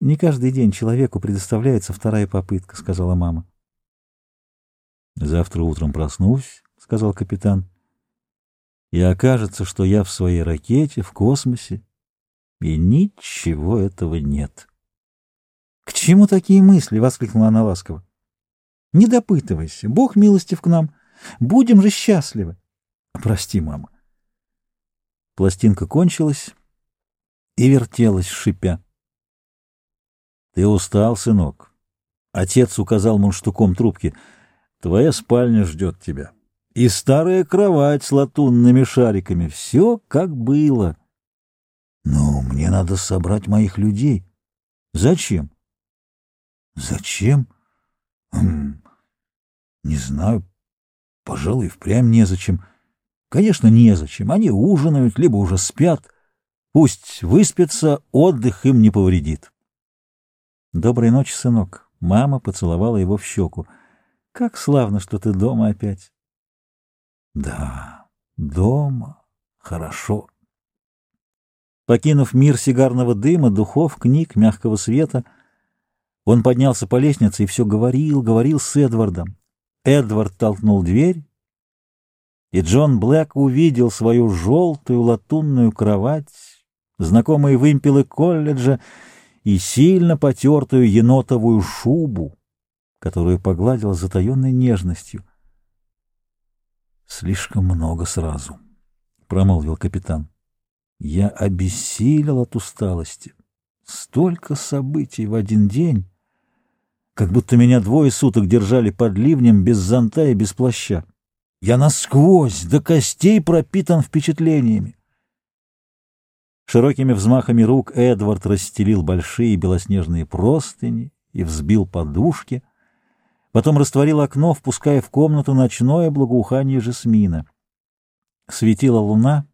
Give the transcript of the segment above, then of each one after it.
Не каждый день человеку предоставляется вторая попытка, — сказала мама. — Завтра утром проснусь, — сказал капитан, — и окажется, что я в своей ракете, в космосе, и ничего этого нет. — К чему такие мысли? — воскликнула она ласково. — Не допытывайся, Бог милостив к нам, будем же счастливы. — Прости, мама. Пластинка кончилась и вертелась, шипя. Ты устал, сынок. Отец указал мунштуком трубки. Твоя спальня ждет тебя. И старая кровать с латунными шариками. Все как было. Но мне надо собрать моих людей. Зачем? Зачем? Не знаю. Пожалуй, впрямь незачем. Конечно, незачем. Они ужинают, либо уже спят. Пусть выспятся, отдых им не повредит. Доброй ночи, сынок. Мама поцеловала его в щеку. Как славно, что ты дома опять. Да, дома. Хорошо. Покинув мир сигарного дыма, духов, книг, мягкого света, он поднялся по лестнице и все говорил, говорил с Эдвардом. Эдвард толкнул дверь, и Джон Блэк увидел свою желтую латунную кровать, знакомые вымпелы колледжа и сильно потертую енотовую шубу, которую погладил с затаенной нежностью. «Слишком много сразу», — промолвил капитан. «Я обессилел от усталости. Столько событий в один день, как будто меня двое суток держали под ливнем без зонта и без плаща. Я насквозь до костей пропитан впечатлениями. Широкими взмахами рук Эдвард расстелил большие белоснежные простыни и взбил подушки, потом растворил окно, впуская в комнату ночное благоухание жасмина. Светила луна,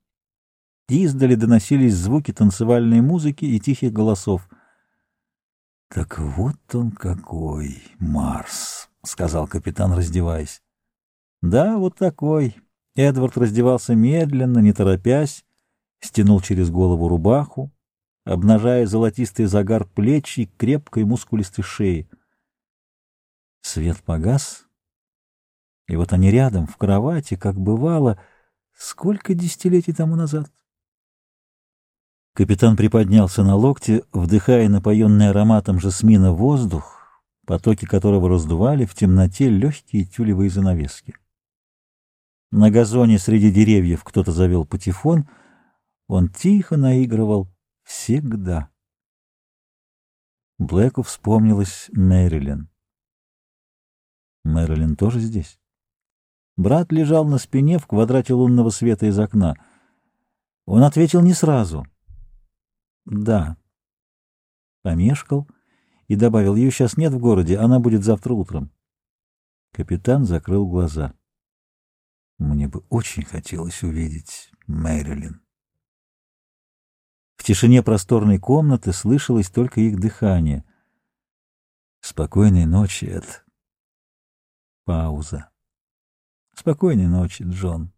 издали доносились звуки танцевальной музыки и тихих голосов. — Так вот он какой, Марс, — сказал капитан, раздеваясь. — Да, вот такой. Эдвард раздевался медленно, не торопясь, стянул через голову рубаху, обнажая золотистый загар плеч и крепкой мускулистой шеи. Свет погас, и вот они рядом, в кровати, как бывало, сколько десятилетий тому назад. Капитан приподнялся на локте, вдыхая напоенный ароматом жасмина воздух, потоки которого раздували в темноте легкие тюлевые занавески. На газоне среди деревьев кто-то завел патефон — он тихо наигрывал всегда. Блэку вспомнилась Мэрилин. Мэрилин тоже здесь. Брат лежал на спине в квадрате лунного света из окна. Он ответил не сразу. «Да». Помешкал и добавил, «Ее сейчас нет в городе, она будет завтра утром». Капитан закрыл глаза. «Мне бы очень хотелось увидеть Мэрилин». В тишине просторной комнаты слышалось только их дыхание. «Спокойной ночи, Эд». Пауза. «Спокойной ночи, Джон».